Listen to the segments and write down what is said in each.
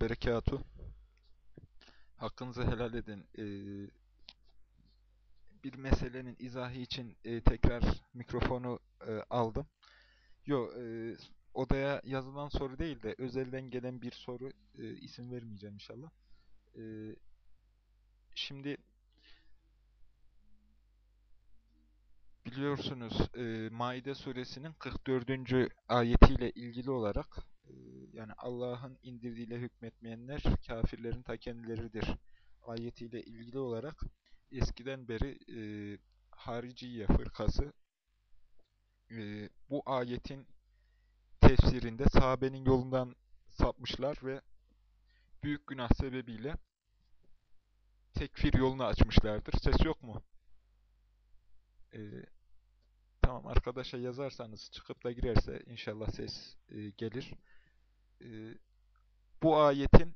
ve. Hakkınızı helal edin. Ee, bir meselenin izahı için e, tekrar mikrofonu e, aldım. Yo, e, odaya yazılan soru değil de özelden gelen bir soru, e, isim vermeyeceğim inşallah. E, şimdi biliyorsunuz e, Maide suresinin 44. ayetiyle ilgili olarak yani Allah'ın indirdiğiyle hükmetmeyenler kafirlerin ta kendileridir ayetiyle ilgili olarak eskiden beri e, Hariciye fırkası e, bu ayetin tefsirinde sahabenin yolundan sapmışlar ve büyük günah sebebiyle tekfir yolunu açmışlardır. Ses yok mu? Ee, tamam arkadaşa yazarsanız çıkıp da girerse inşallah ses e, gelir. E, bu ayetin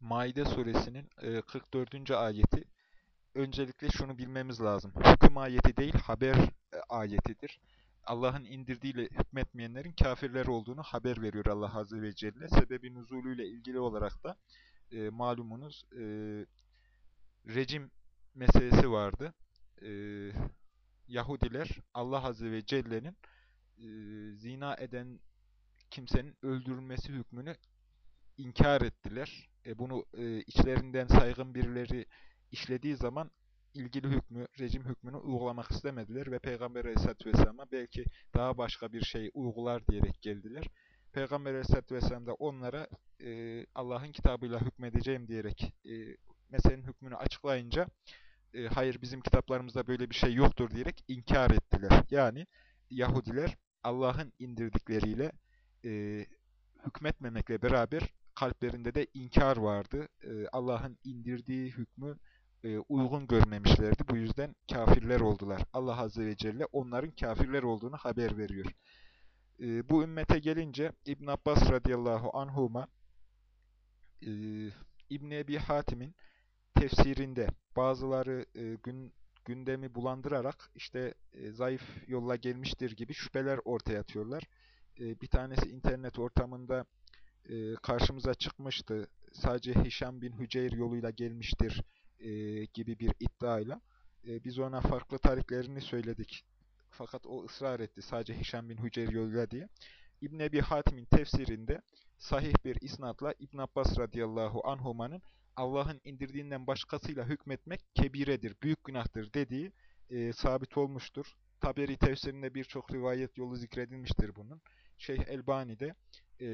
Maide suresinin e, 44. ayeti öncelikle şunu bilmemiz lazım. Hüküm ayeti değil, haber e, ayetidir. Allah'ın indirdiğiyle hükmetmeyenlerin kafirler olduğunu haber veriyor Allah Azze ve Celle. Sebebi nuzulüyle ilgili olarak da e, malumunuz e, rejim meselesi vardı. E, Yahudiler Allah Azze ve Celle'nin e, zina eden kimsenin öldürülmesi hükmünü inkar ettiler. E, bunu e, içlerinden saygın birileri işlediği zaman ilgili hükmü, rejim hükmünü uygulamak istemediler ve Peygamber Aleyhisselatü Vesselam'a belki daha başka bir şey uygular diyerek geldiler. Peygamber Aleyhisselatü Vesselam da onlara e, Allah'ın kitabıyla hükmedeceğim diyerek e, meselenin hükmünü açıklayınca e, hayır bizim kitaplarımızda böyle bir şey yoktur diyerek inkar ettiler. Yani Yahudiler Allah'ın indirdikleriyle e, hükmetmemekle beraber kalplerinde de inkar vardı. E, Allah'ın indirdiği hükmü e, uygun görmemişlerdi. Bu yüzden kafirler oldular. Allah Azze ve Celle onların kafirler olduğunu haber veriyor. E, bu ümmete gelince İbn Abbas radıyallahu anhuma e, İbn Ebi Hatim'in tefsirinde bazıları e, gün gündemi bulandırarak işte e, zayıf yolla gelmiştir gibi şüpheler ortaya atıyorlar. E, bir tanesi internet ortamında e, karşımıza çıkmıştı. Sadece Hişam bin Hüceyr yoluyla gelmiştir e, gibi bir iddiayla. E, biz ona farklı tarihlerini söyledik. Fakat o ısrar etti sadece Hişam bin Hüceyr yoluyla diye. İbn Ebi Hatim'in tefsirinde sahih bir isnatla İbn Abbas radıyallahu anhumanın Allah'ın indirdiğinden başkasıyla hükmetmek kebiredir, büyük günahtır dediği e, sabit olmuştur. Taberi tefsirinde birçok rivayet yolu zikredilmiştir bunun. Şeyh Elbani de e,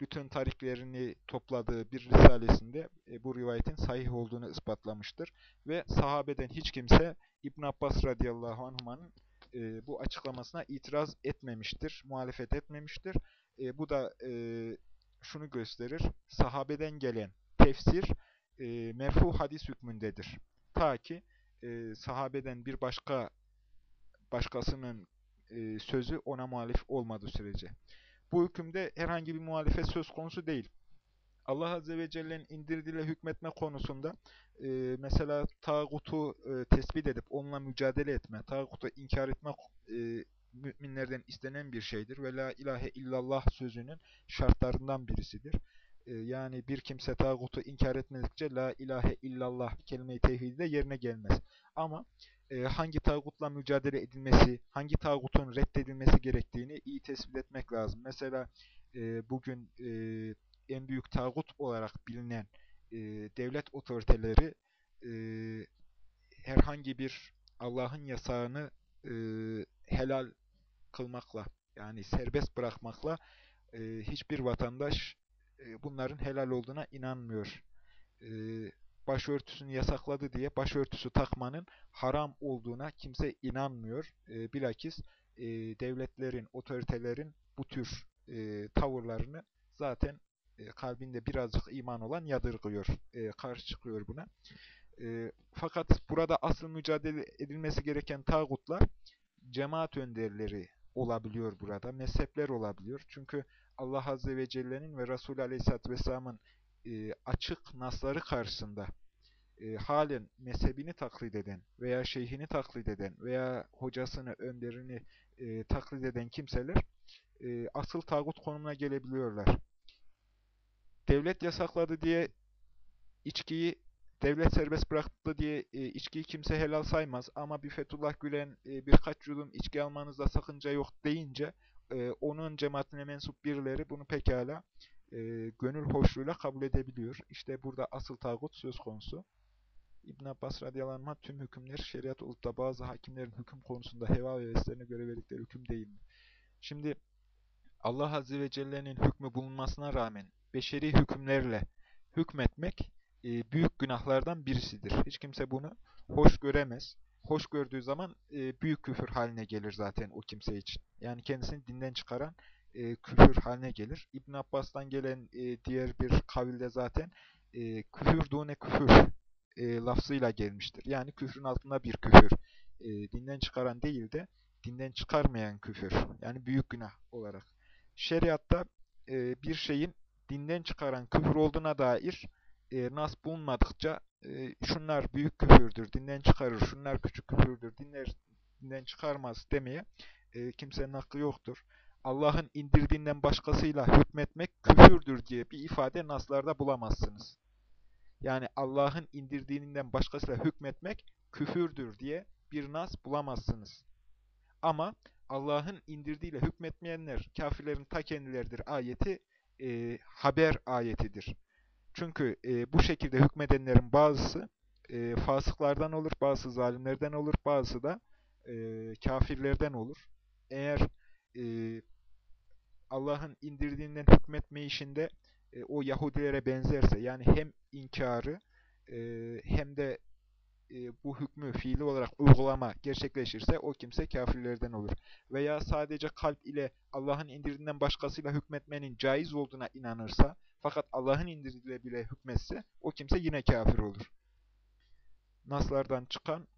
bütün tarihlerini topladığı bir risalesinde e, bu rivayetin sahih olduğunu ispatlamıştır. Ve sahabeden hiç kimse İbn Abbas radıyallahu anh'ın e, bu açıklamasına itiraz etmemiştir, muhalefet etmemiştir. E, bu da e, şunu gösterir, sahabeden gelen tefsir e, merfu hadis hükmündedir. Ta ki e, sahabeden bir başka başkasının e, sözü ona muhalif olmadığı sürece. Bu hükümde herhangi bir muhalefet söz konusu değil. Allah Azze ve Celle'nin indirdiğiyle hükmetme konusunda e, mesela tağutu e, tespit edip onunla mücadele etme, tağutu inkar etme e, müminlerden istenen bir şeydir. Ve la ilahe illallah sözünün şartlarından birisidir. E, yani bir kimse tağutu inkar etmedikçe la ilahe illallah kelime-i tevhidi de yerine gelmez. Ama e, hangi tağutla mücadele edilmesi, hangi tağutun reddedilmesi gerektiğini iyi tespit etmek lazım. Mesela e, bugün e, en büyük tağut olarak bilinen e, devlet otoriteleri e, herhangi bir Allah'ın yasağını e, helal kılmakla, yani serbest bırakmakla e, hiçbir vatandaş e, bunların helal olduğuna inanmıyor. E, başörtüsünü yasakladı diye başörtüsü takmanın haram olduğuna kimse inanmıyor. E, bilakis e, devletlerin, otoritelerin bu tür e, tavırlarını zaten e, kalbinde birazcık iman olan yadırgıyor, e, karşı çıkıyor buna. Fakat burada asıl mücadele edilmesi gereken tağutlar cemaat önderleri olabiliyor burada, mezhepler olabiliyor. Çünkü Allah Azze ve Celle'nin ve Resulü Aleyhisselatü Vesselam'ın e, açık nasları karşısında e, halen mezhebini taklit eden veya şeyhini taklit eden veya hocasını, önderini e, taklit eden kimseler e, asıl tağut konumuna gelebiliyorlar. devlet yasakladı diye içkiyi devlet serbest bıraktı diye e, içkiyi kimse helal saymaz ama bir Fethullah Gülen e, birkaç yudum içki almanızda sakınca yok deyince e, onun cemaatine mensup birileri bunu pekala e, gönül hoşluğuyla kabul edebiliyor. İşte burada asıl tağut söz konusu. İbn Abbas radıyallahu anh tüm hükümler şeriat olup da bazı hakimlerin hüküm konusunda heva ve heveslerine göre verdikleri hüküm değil mi? Şimdi Allah Azze ve Celle'nin hükmü bulunmasına rağmen beşeri hükümlerle hükmetmek e, büyük günahlardan birisidir. Hiç kimse bunu hoş göremez. Hoş gördüğü zaman e, büyük küfür haline gelir zaten o kimse için. Yani kendisini dinden çıkaran e, küfür haline gelir. İbn Abbas'tan gelen e, diğer bir kavilde zaten e, küfür dune küfür e, lafzıyla gelmiştir. Yani küfrün altında bir küfür. E, dinden çıkaran değil de dinden çıkarmayan küfür. Yani büyük günah olarak. Şeriatta e, bir şeyin dinden çıkaran küfür olduğuna dair e, nas bulunmadıkça e, şunlar büyük küfürdür, dinden çıkarır, şunlar küçük küfürdür, dinler, dinden çıkarmaz demeye e, kimsenin hakkı yoktur. Allah'ın indirdiğinden başkasıyla hükmetmek küfürdür diye bir ifade naslarda bulamazsınız. Yani Allah'ın indirdiğinden başkasıyla hükmetmek küfürdür diye bir nas bulamazsınız. Ama Allah'ın indirdiğiyle hükmetmeyenler kafirlerin ta kendileridir ayeti e, haber ayetidir. Çünkü e, bu şekilde hükmedenlerin bazısı e, fasıklardan olur, bazısı zalimlerden olur, bazısı da e, kafirlerden olur. Eğer e, Allah'ın indirdiğinden hükmetme işinde e, o Yahudilere benzerse, yani hem inkarı e, hem de e, bu hükmü fiili olarak uygulama gerçekleşirse o kimse kafirlerden olur. Veya sadece kalp ile Allah'ın indirdiğinden başkasıyla hükmetmenin caiz olduğuna inanırsa, fakat Allah'ın indirdiğiyle bile hükmetse o kimse yine kafir olur. Naslardan çıkan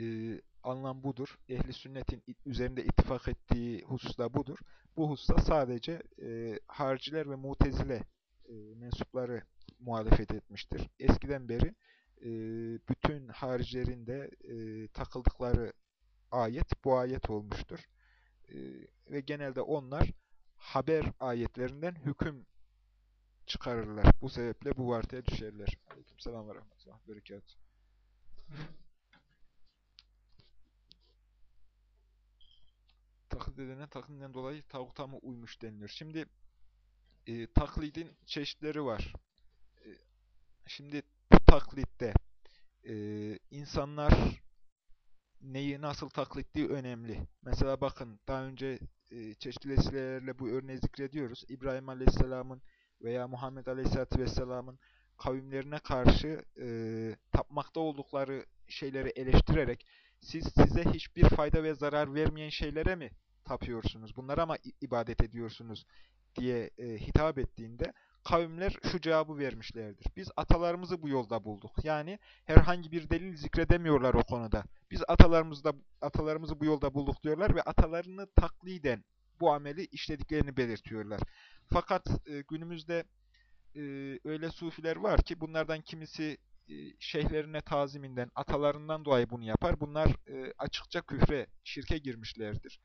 e, anlam budur. Ehli sünnetin üzerinde ittifak ettiği husus da budur. Bu hususta sadece e, hariciler ve mutezile e, mensupları muhalefet etmiştir. Eskiden beri e, bütün haricilerin de e, takıldıkları ayet bu ayet olmuştur. E, ve genelde onlar haber ayetlerinden hüküm çıkarırlar. Bu sebeple bu vartaya düşerler. Aleykümselam ve rahmetullah. Berekat. Taklit edene taklidinden dolayı tağuta mı uymuş denilir. Şimdi e, taklidin çeşitleri var. E, şimdi bu taklitte e, insanlar neyi nasıl taklittiği önemli. Mesela bakın daha önce e, çeşitli vesilelerle bu örneği zikrediyoruz. İbrahim Aleyhisselam'ın veya Muhammed Aleyhisselatü Vesselam'ın kavimlerine karşı e, tapmakta oldukları şeyleri eleştirerek siz size hiçbir fayda ve zarar vermeyen şeylere mi tapıyorsunuz? Bunlara mı ibadet ediyorsunuz? diye e, hitap ettiğinde kavimler şu cevabı vermişlerdir. Biz atalarımızı bu yolda bulduk. Yani herhangi bir delil zikredemiyorlar o konuda. Biz atalarımızda atalarımızı bu yolda bulduk diyorlar ve atalarını takliden bu ameli işlediklerini belirtiyorlar. Fakat e, günümüzde e, öyle sufiler var ki bunlardan kimisi şeyhlerine taziminden, atalarından dolayı bunu yapar. Bunlar e, açıkça küfre, şirke girmişlerdir.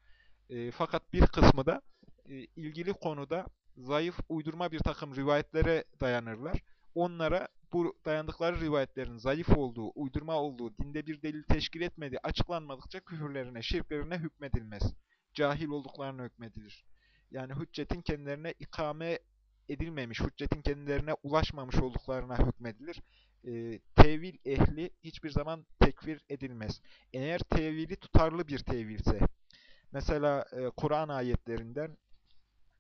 E, fakat bir kısmı da e, ilgili konuda zayıf, uydurma bir takım rivayetlere dayanırlar. Onlara bu dayandıkları rivayetlerin zayıf olduğu, uydurma olduğu, dinde bir delil teşkil etmediği açıklanmadıkça küfürlerine, şirklerine hükmedilmez. Cahil olduklarına hükmedilir. Yani hüccetin kendilerine ikame edilmemiş, hüccetin kendilerine ulaşmamış olduklarına hükmedilir. E, tevil ehli hiçbir zaman tekfir edilmez. Eğer tevili tutarlı bir tevilse, mesela e, Kur'an ayetlerinden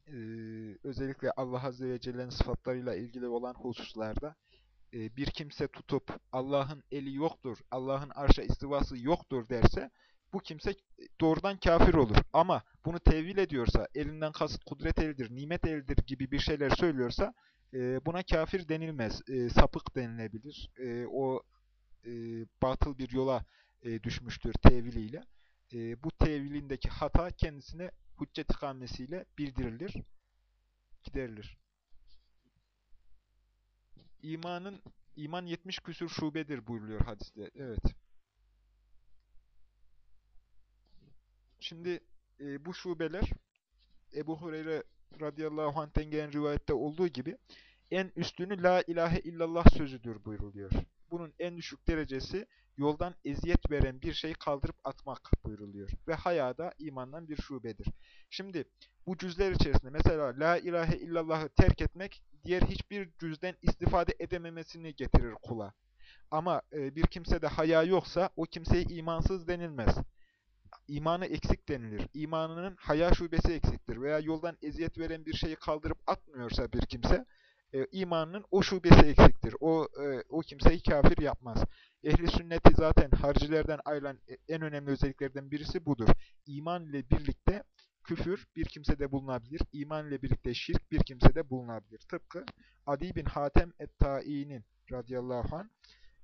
e, özellikle Allah Azze ve Celle'nin sıfatlarıyla ilgili olan hususlarda e, bir kimse tutup Allah'ın eli yoktur, Allah'ın arşa istivası yoktur derse, bu kimse doğrudan kafir olur. Ama bunu tevil ediyorsa, elinden kasıt kudret elidir, nimet elidir gibi bir şeyler söylüyorsa e, buna kafir denilmez. E, sapık denilebilir. E, o e, batıl bir yola e, düşmüştür teviliyle. E, bu tevilindeki hata kendisine hüccet ikamesiyle bildirilir, giderilir. İmanın iman 70 küsür şubedir buyuruluyor hadiste. Evet. Şimdi e, bu şubeler Ebu Hureyre radıyallahu anh'ten gelen rivayette olduğu gibi en üstünü la ilahe illallah sözüdür buyruluyor. Bunun en düşük derecesi yoldan eziyet veren bir şeyi kaldırıp atmak buyruluyor. Ve haya da imandan bir şubedir. Şimdi bu cüzler içerisinde mesela la ilahe illallahı terk etmek diğer hiçbir cüzden istifade edememesini getirir kula. Ama e, bir kimsede haya yoksa o kimseye imansız denilmez. İmanı eksik denilir. İmanının haya şubesi eksiktir. Veya yoldan eziyet veren bir şeyi kaldırıp atmıyorsa bir kimse, e, imanının o şubesi eksiktir. O, e, o kimseyi kafir yapmaz. Ehli sünneti zaten haricilerden ayrılan e, en önemli özelliklerden birisi budur. İman ile birlikte küfür bir kimsede bulunabilir. İman ile birlikte şirk bir kimsede bulunabilir. Tıpkı Adi bin Hatem et-Ta'i'nin radıyallahu anh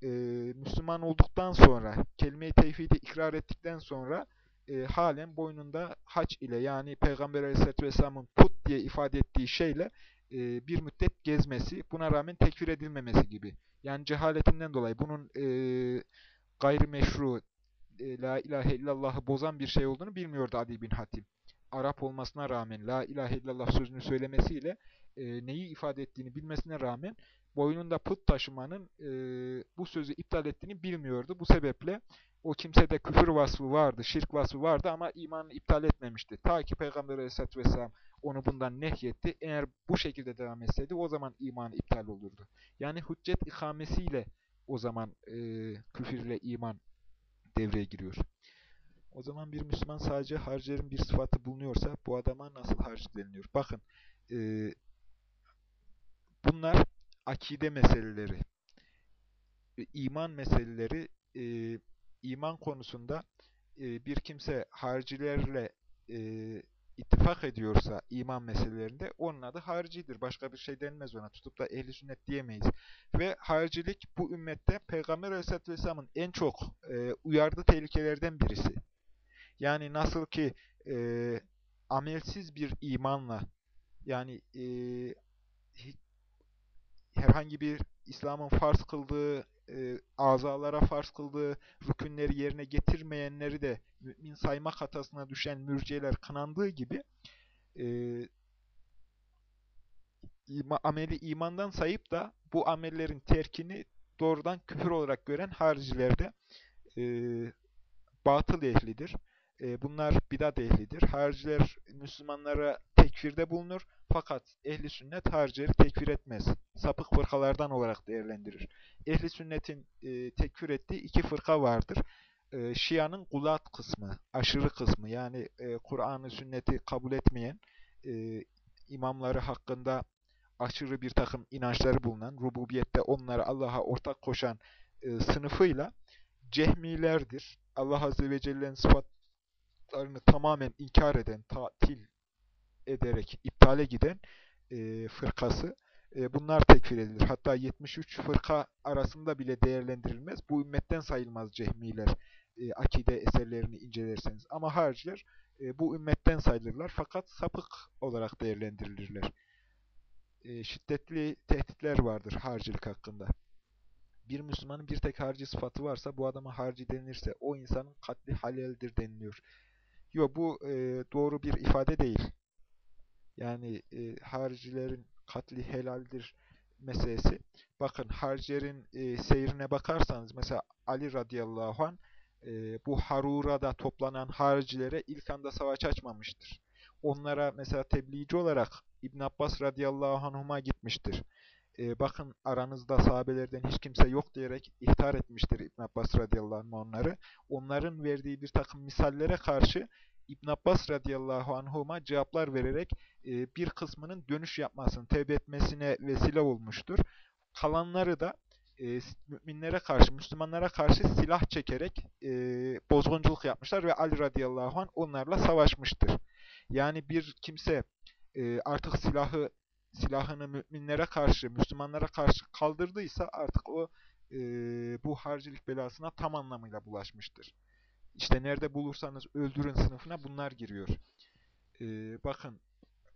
e, Müslüman olduktan sonra, kelime-i tevhidi ikrar ettikten sonra e, halen boynunda haç ile yani Peygamber aleyhisselatü vesselamın put diye ifade ettiği şeyle e, bir müddet gezmesi, buna rağmen tekfir edilmemesi gibi. Yani cehaletinden dolayı bunun e, gayrimeşru, e, la ilahe illallah'ı bozan bir şey olduğunu bilmiyordu Adi bin Hatim. Arap olmasına rağmen la ilahe illallah sözünü söylemesiyle e, neyi ifade ettiğini bilmesine rağmen boynunda put taşımanın e, bu sözü iptal ettiğini bilmiyordu. Bu sebeple o kimsede küfür vasfı vardı, şirk vasfı vardı ama imanı iptal etmemişti. Ta ki Peygamber Aleyhisselatü Vesselam onu bundan nehyetti. Eğer bu şekilde devam etseydi o zaman imanı iptal olurdu. Yani hüccet ikamesiyle o zaman e, küfür ile iman devreye giriyor. O zaman bir Müslüman sadece harcilerin bir sıfatı bulunuyorsa bu adama nasıl harcı deniliyor? Bakın e, bunlar akide meseleleri, e, iman meseleleri, e, iman konusunda e, bir kimse haricilerle e, ittifak ediyorsa iman meselelerinde onun adı haricidir. Başka bir şey denmez ona. Tutup da ehli sünnet diyemeyiz. Ve haricilik bu ümmette Peygamber Aleyhisselatü Vesselam'ın en çok e, uyardığı tehlikelerden birisi. Yani nasıl ki e, amelsiz bir imanla yani e, herhangi bir İslam'ın farz kıldığı, e, azalara farz kıldığı rükünleri yerine getirmeyenleri de mümin saymak hatasına düşen mürciyeler kınandığı gibi e, ima, ameli imandan sayıp da bu amellerin terkini doğrudan küfür olarak gören haricilerde e, batıl ehlidir. E, bunlar bidat ehlidir. Hariciler Müslümanlara tekfirde bulunur. Fakat ehli sünnet haricileri tekfir etmez. Sapık fırkalardan olarak değerlendirir. Ehli sünnetin e, tekfir ettiği iki fırka vardır. E, Şia'nın gulat kısmı, aşırı kısmı yani e, Kur'an'ı sünneti kabul etmeyen, e, imamları hakkında aşırı bir takım inançları bulunan, rububiyette onları Allah'a ortak koşan e, sınıfıyla cehmilerdir. Allah Azze ve Celle'nin sıfatlarını tamamen inkar eden, tatil ederek iptale giden e, fırkası. E, bunlar tekfir edilir. Hatta 73 fırka arasında bile değerlendirilmez. Bu ümmetten sayılmaz cehmiler. E, akide eserlerini incelerseniz. Ama hariciler e, bu ümmetten sayılırlar. Fakat sapık olarak değerlendirilirler. E, şiddetli tehditler vardır harcilik hakkında. Bir Müslümanın bir tek harci sıfatı varsa bu adama harci denilirse o insanın katli haleldir deniliyor. Yok bu e, doğru bir ifade değil. Yani e, haricilerin katli helaldir meselesi. Bakın haricilerin e, seyrine bakarsanız mesela Ali radıyallahu an e, bu Harura'da toplanan haricilere ilk anda savaş açmamıştır. Onlara mesela tebliğci olarak İbn Abbas radıyallahu anhuma gitmiştir. E, bakın aranızda sahabelerden hiç kimse yok diyerek ihtar etmiştir İbn Abbas radıyallahu anh onları. Onların verdiği bir takım misallere karşı İbn Abbas radıyallahu anhuma cevaplar vererek e, bir kısmının dönüş yapmasını, tevbe etmesine vesile olmuştur. Kalanları da e, müminlere karşı, Müslümanlara karşı silah çekerek e, bozgunculuk yapmışlar ve Ali radıyallahu anh onlarla savaşmıştır. Yani bir kimse e, artık silahı silahını müminlere karşı, Müslümanlara karşı kaldırdıysa artık o e, bu harcilik belasına tam anlamıyla bulaşmıştır. İşte nerede bulursanız öldürün sınıfına bunlar giriyor. Ee, bakın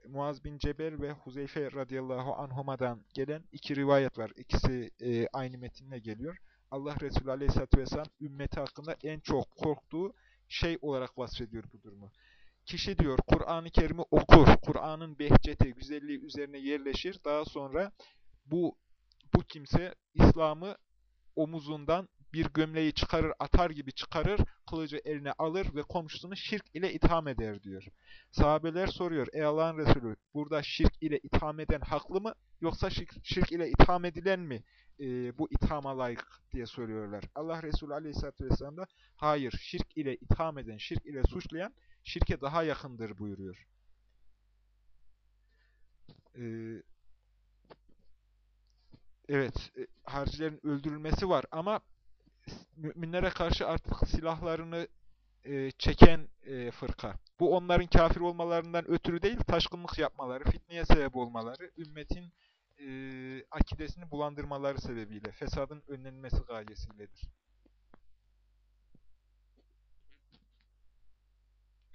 Muaz bin Cebel ve Huzeyfe radıyallahu anhuma'dan gelen iki rivayet var. İkisi e, aynı metinle geliyor. Allah Resulü aleyhisselatü vesselam ümmeti hakkında en çok korktuğu şey olarak vasfediyor bu durumu. Kişi diyor Kur'an-ı Kerim'i okur, Kur'an'ın behçeti, güzelliği üzerine yerleşir. Daha sonra bu bu kimse İslam'ı omuzundan bir gömleği çıkarır, atar gibi çıkarır, kılıcı eline alır ve komşusunu şirk ile itham eder diyor. Sahabeler soruyor, ey Allah'ın Resulü, burada şirk ile itham eden haklı mı, yoksa şirk, şirk ile itham edilen mi e, bu ithama layık diye soruyorlar. Allah Resulü Aleyhisselatü Vesselam da, hayır, şirk ile itham eden, şirk ile suçlayan, şirke daha yakındır buyuruyor. Ee, evet, e, haricilerin öldürülmesi var ama müminlere karşı artık silahlarını e, çeken e, fırka. Bu onların kafir olmalarından ötürü değil, taşkınlık yapmaları, fitneye sebep olmaları, ümmetin e, akidesini bulandırmaları sebebiyle, fesadın önlenmesi gayesiyledir.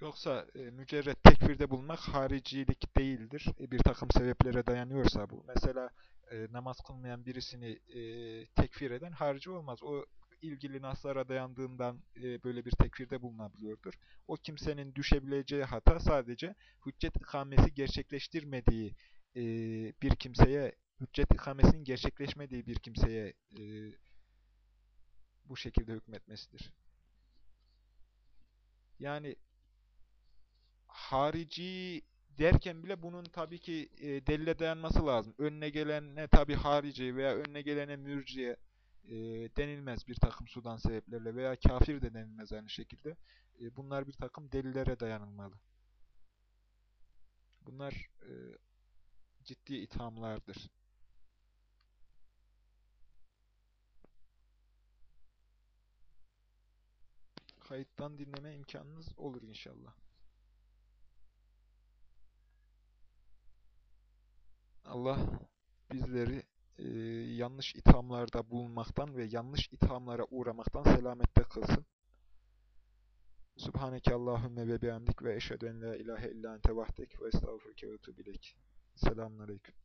Yoksa e, mücerret tekfirde bulunmak haricilik değildir. E, bir takım sebeplere dayanıyorsa bu. Mesela e, namaz kılmayan birisini e, tekfir eden harici olmaz. O ilgili naslara dayandığından e, böyle bir tekfirde bulunabiliyordur. O kimsenin düşebileceği hata sadece hüccet ikamesi gerçekleştirmediği e, bir kimseye, hüccet ikamesinin gerçekleşmediği bir kimseye e, bu şekilde hükmetmesidir. Yani harici derken bile bunun tabii ki e, delile dayanması lazım. Önüne gelene tabii harici veya önüne gelene mürciye e, denilmez bir takım sudan sebeplerle veya kafir de denilmez aynı şekilde. E, bunlar bir takım delillere dayanılmalı. Bunlar e, ciddi ithamlardır. Kayıttan dinleme imkanınız olur inşallah. Allah bizleri e, yanlış ithamlarda bulunmaktan ve yanlış ithamlara uğramaktan selamette kılsın. Subhaneke Allahümme ve bihamdik ve eşhedü en la ilahe illa ente vahdek ve estağfurke ve tubilek. Selamun Aleyküm.